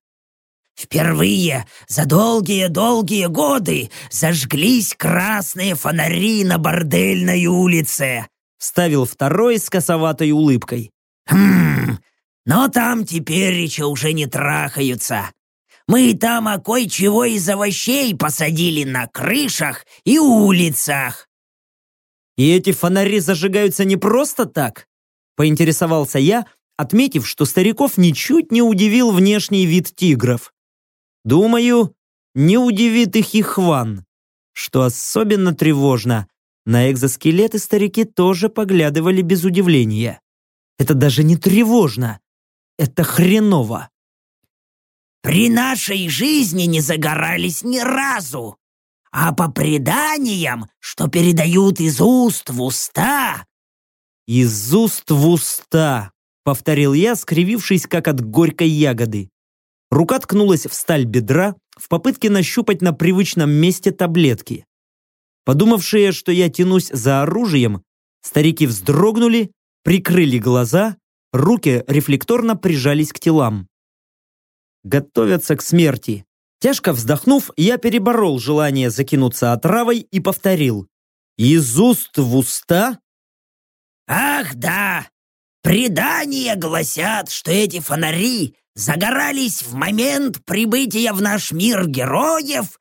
Впервые за долгие-долгие годы зажглись красные фонари на бордельной улице. Вставил второй с косоватой улыбкой. Хм, но там теперь еще уже не трахаются. Мы там а кое-чего из овощей посадили на крышах и улицах. И эти фонари зажигаются не просто так? Поинтересовался я, отметив, что стариков ничуть не удивил внешний вид тигров. Думаю, не удивит их и Хван. Что особенно тревожно, на экзоскелеты старики тоже поглядывали без удивления. Это даже не тревожно, это хреново. При нашей жизни не загорались ни разу, а по преданиям, что передают из уст в уста...» «Из уст в уста», — повторил я, скривившись, как от горькой ягоды. Рука ткнулась в сталь бедра в попытке нащупать на привычном месте таблетки. Подумавшие, что я тянусь за оружием, старики вздрогнули, прикрыли глаза, руки рефлекторно прижались к телам. Готовятся к смерти. Тяжко вздохнув, я переборол желание закинуться отравой и повторил. «Из уст в уста?» «Ах, да! Предания гласят, что эти фонари загорались в момент прибытия в наш мир героев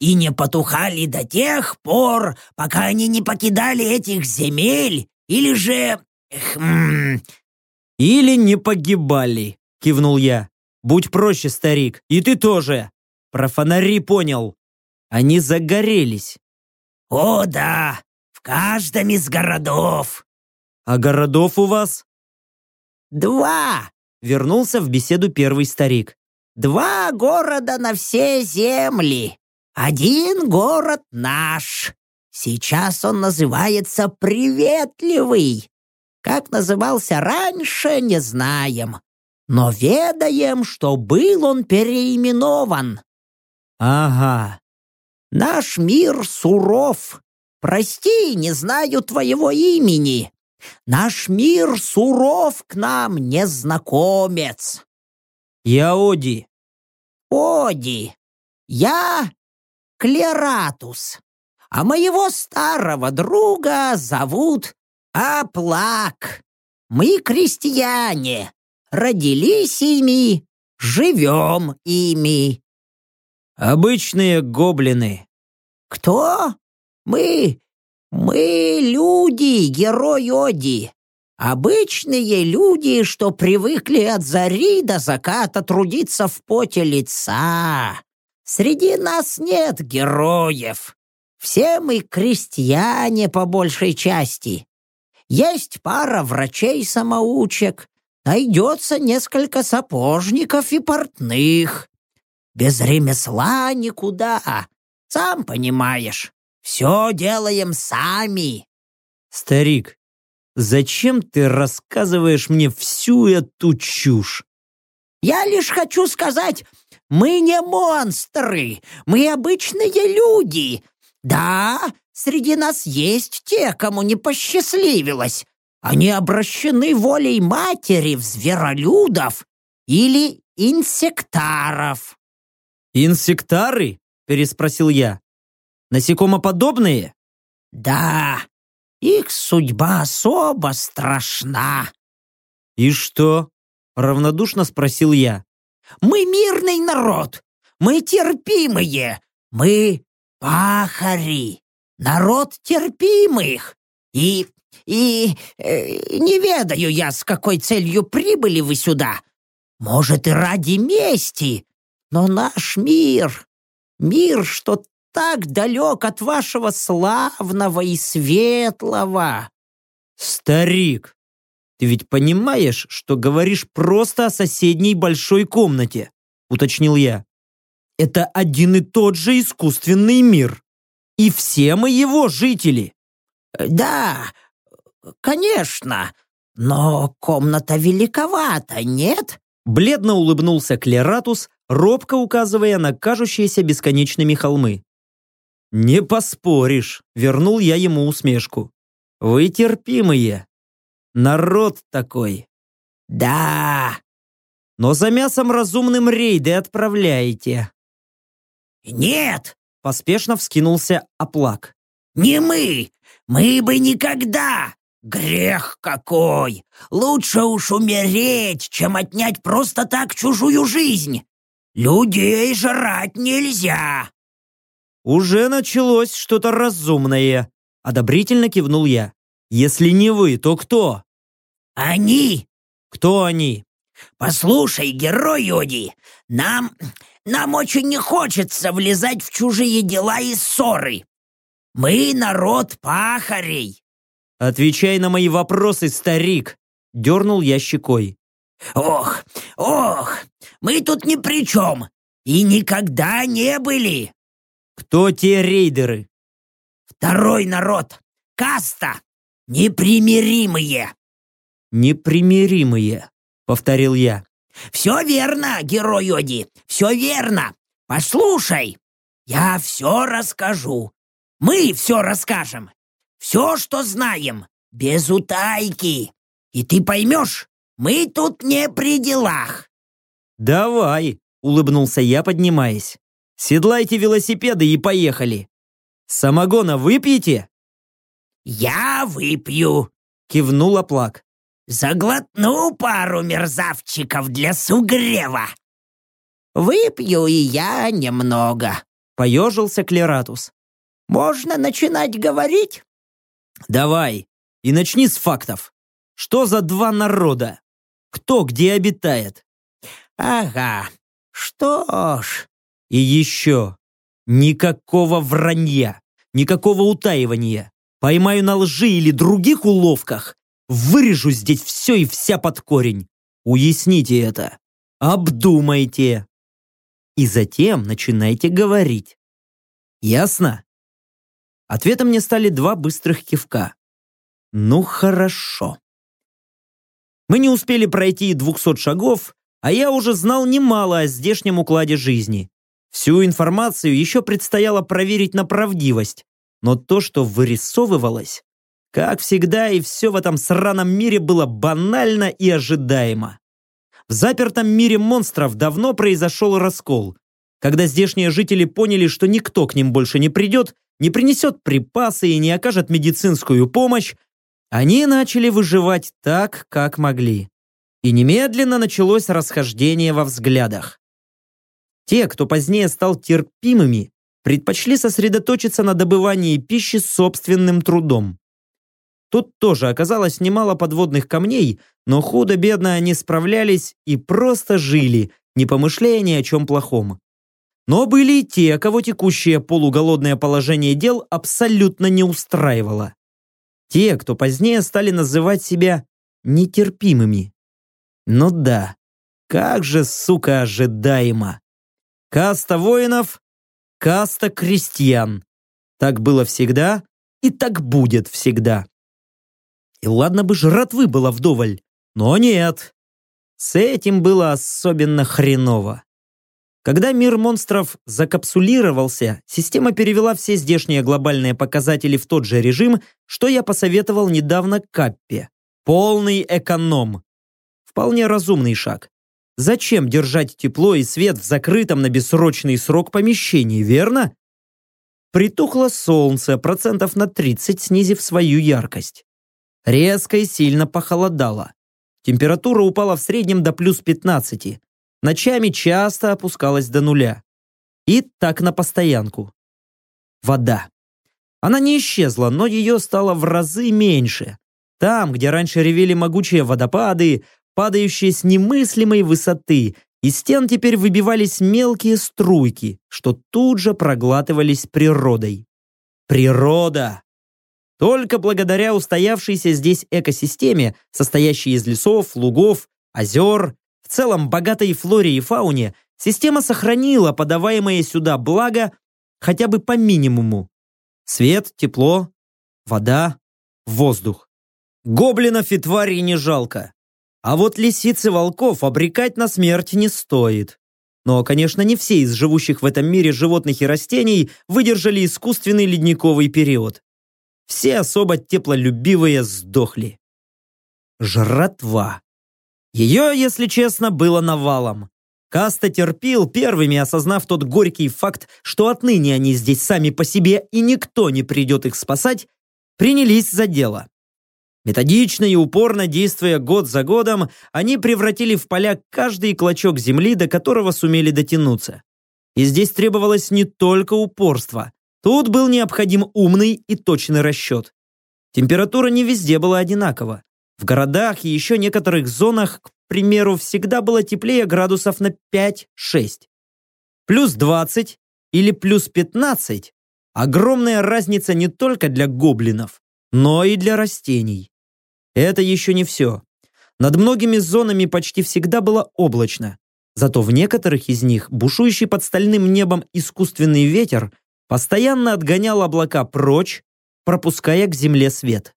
и не потухали до тех пор, пока они не покидали этих земель, или же... Хм... «Или не погибали», — кивнул я. «Будь проще, старик, и ты тоже. Про фонари понял. Они загорелись. О, да, в каждом из городов. А городов у вас? Два, вернулся в беседу первый старик. Два города на все земли. Один город наш. Сейчас он называется Приветливый. Как назывался раньше, не знаем. Но ведаем, что был он переименован. Ага. Наш мир суров. Прости, не знаю твоего имени. Наш мир суров к нам, незнакомец. Я Оди. Оди. Я Клератус. А моего старого друга зовут Аплак. Мы крестьяне. Родились ими, живем ими. Обычные гоблины. Кто? Мы... Мы люди, герой Оди. Обычные люди, что привыкли от зари до заката трудиться в поте лица. Среди нас нет героев. Все мы крестьяне по большей части. Есть пара врачей-самоучек, найдется несколько сапожников и портных. Без ремесла никуда. Сам понимаешь, все делаем сами. Старик, зачем ты рассказываешь мне всю эту чушь? Я лишь хочу сказать, мы не монстры, мы обычные люди. Да, среди нас есть те, кому не посчастливилось. Они обращены волей матери в зверолюдов или инсектаров. «Инсектары?» – переспросил я. «Насекомоподобные?» «Да, их судьба особо страшна». «И что?» – равнодушно спросил я. «Мы мирный народ, мы терпимые, мы пахари, народ терпимых. И... и... Э, не ведаю я, с какой целью прибыли вы сюда. Может, и ради мести, но наш мир, мир, что так далек от вашего славного и светлого. Старик, ты ведь понимаешь, что говоришь просто о соседней большой комнате, уточнил я. Это один и тот же искусственный мир. И все мы его жители. Да, конечно, но комната великовата, нет? Бледно улыбнулся Клератус, робко указывая на кажущиеся бесконечными холмы. «Не поспоришь», — вернул я ему усмешку. «Вы терпимые, Народ такой. Да, Но за мясом разумным рейды отправляете. нет, Поспешно вскинулся оплак. не мы. Мы бы никогда. Грех какой! Лучше уж умереть, чем отнять просто так чужую жизнь. Людей жрать нельзя. Уже началось что-то разумное. Одобрительно кивнул я. Если не вы, то кто? Они Кто они? Послушай, герой Йоди, нам... нам очень не хочется влезать в чужие дела и ссоры. Мы народ пахарей. Отвечай на мои вопросы, старик. Дернул я щекой. Ох, ох, мы тут ни при чем. И никогда не были. Кто те рейдеры? Второй народ. Каста. Непримиримые. Непримиримые, повторил я. Все верно, герой Йоди, все верно. Послушай, я все расскажу. Мы все расскажем. Все, что знаем, без утайки. И ты поймешь, мы тут не при делах. Давай, улыбнулся я, поднимаясь. Седлайте велосипеды и поехали. Самогона выпьете? Я выпью. Кивнул оплак. Заглотну пару мерзавчиков для сугрева. Выпью и я немного. Поежился Клератус. Можно начинать говорить? Давай, и начни с фактов. Что за два народа? Кто где обитает? Ага. Что ж, И еще. Никакого вранья, никакого утаивания. Поймаю на лжи или других уловках. Вырежу здесь все и вся под корень. Уясните это. Обдумайте. И затем начинайте говорить. Ясно? Ответом мне стали два быстрых кивка. Ну хорошо. Мы не успели пройти и двухсот шагов, а я уже знал немало о здешнем укладе жизни. Всю информацию еще предстояло проверить на правдивость, но то, что вырисовывалось, как всегда и все в этом сраном мире было банально и ожидаемо. В запертом мире монстров давно произошел раскол, когда здешние жители поняли, что никто к ним больше не придет, не принесет припасы и не окажет медицинскую помощь, они начали выживать так, как могли. И немедленно началось расхождение во взглядах. Те, кто позднее стал терпимыми, предпочли сосредоточиться на добывании пищи собственным трудом. Тут тоже оказалось немало подводных камней, но худо-бедно они справлялись и просто жили, не помышляя ни о чем плохом. Но были и те, кого текущее полуголодное положение дел абсолютно не устраивало. Те, кто позднее стали называть себя нетерпимыми. Ну да, как же, сука, ожидаемо. Каста воинов, каста крестьян. Так было всегда и так будет всегда. И ладно бы жратвы было вдоволь, но нет. С этим было особенно хреново. Когда мир монстров закапсулировался, система перевела все здешние глобальные показатели в тот же режим, что я посоветовал недавно Каппе. Полный эконом. Вполне разумный шаг. Зачем держать тепло и свет в закрытом на бессрочный срок помещении, верно? Притухло солнце процентов на 30, снизив свою яркость. Резко и сильно похолодало. Температура упала в среднем до плюс 15. Ночами часто опускалась до нуля. И так на постоянку. Вода. Она не исчезла, но ее стало в разы меньше. Там, где раньше ревели могучие водопады, падающие с немыслимой высоты, из стен теперь выбивались мелкие струйки, что тут же проглатывались природой. Природа! Только благодаря устоявшейся здесь экосистеме, состоящей из лесов, лугов, озер, в целом богатой флоре и фауне, система сохранила подаваемое сюда благо хотя бы по минимуму. Свет, тепло, вода, воздух. Гоблинов и тварей не жалко. А вот лисиц и волков обрекать на смерть не стоит. Но, конечно, не все из живущих в этом мире животных и растений выдержали искусственный ледниковый период. Все особо теплолюбивые сдохли. жратва. Ее, если честно, было навалом. Каста терпел первыми, осознав тот горький факт, что отныне они здесь сами по себе и никто не придет их спасать, принялись за дело. Методично и упорно действуя год за годом, они превратили в поля каждый клочок земли, до которого сумели дотянуться. И здесь требовалось не только упорство. Тут был необходим умный и точный расчет. Температура не везде была одинакова. В городах и еще некоторых зонах, к примеру, всегда было теплее градусов на 5-6. Плюс 20 или плюс 15 – огромная разница не только для гоблинов, но и для растений. Это еще не все. Над многими зонами почти всегда было облачно. Зато в некоторых из них бушующий под стальным небом искусственный ветер постоянно отгонял облака прочь, пропуская к земле свет.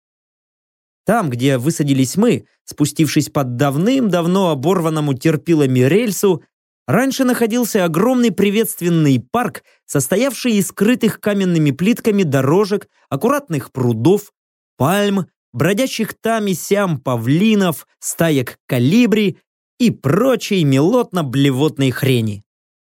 Там, где высадились мы, спустившись под давным-давно оборванному терпилами рельсу, раньше находился огромный приветственный парк, состоявший из скрытых каменными плитками дорожек, аккуратных прудов, пальм, бродящих там и сям павлинов, стаек калибри и прочей мелотно-блевотной хрени.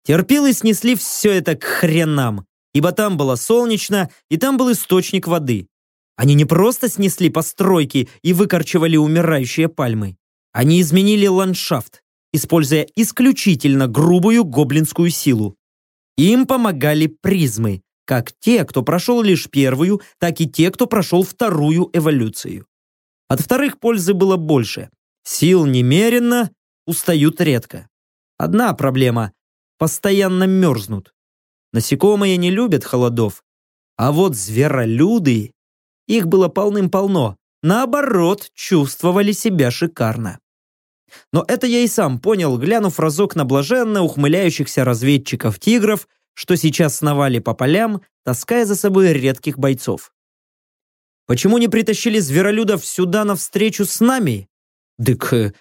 Терпилы снесли все это к хренам, ибо там было солнечно и там был источник воды. Они не просто снесли постройки и выкорчевали умирающие пальмы. Они изменили ландшафт, используя исключительно грубую гоблинскую силу. Им помогали призмы, как те, кто прошел лишь первую, так и те, кто прошел вторую эволюцию. От вторых пользы было больше. Сил немерено, устают редко. Одна проблема – постоянно мерзнут. Насекомые не любят холодов, а вот зверолюды их было полным-полно. Наоборот, чувствовали себя шикарно. Но это я и сам понял, глянув разок на блаженно ухмыляющихся разведчиков-тигров, что сейчас сновали по полям, таская за собой редких бойцов. Почему не притащили зверолюдов сюда навстречу с нами? Дык, э,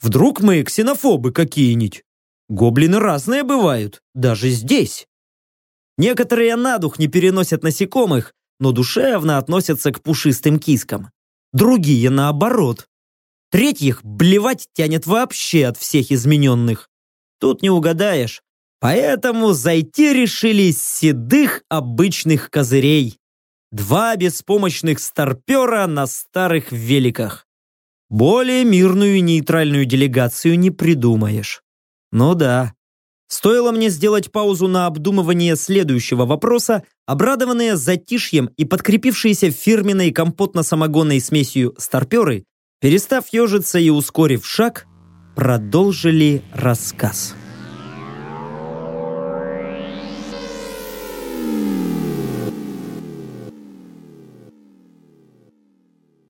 вдруг мы ксенофобы какие-нибудь? Гоблины разные бывают, даже здесь. Некоторые на дух не переносят насекомых, но душевно относятся к пушистым кискам. Другие наоборот. Третьих блевать тянет вообще от всех измененных. Тут не угадаешь. Поэтому зайти решили с седых обычных козырей. Два беспомощных старпера на старых великах. Более мирную и нейтральную делегацию не придумаешь. Ну да, Стоило мне сделать паузу на обдумывание следующего вопроса, обрадованные затишьем и подкрепившиеся фирменной компотно-самогонной смесью старперы, перестав ежиться и ускорив шаг, продолжили рассказ.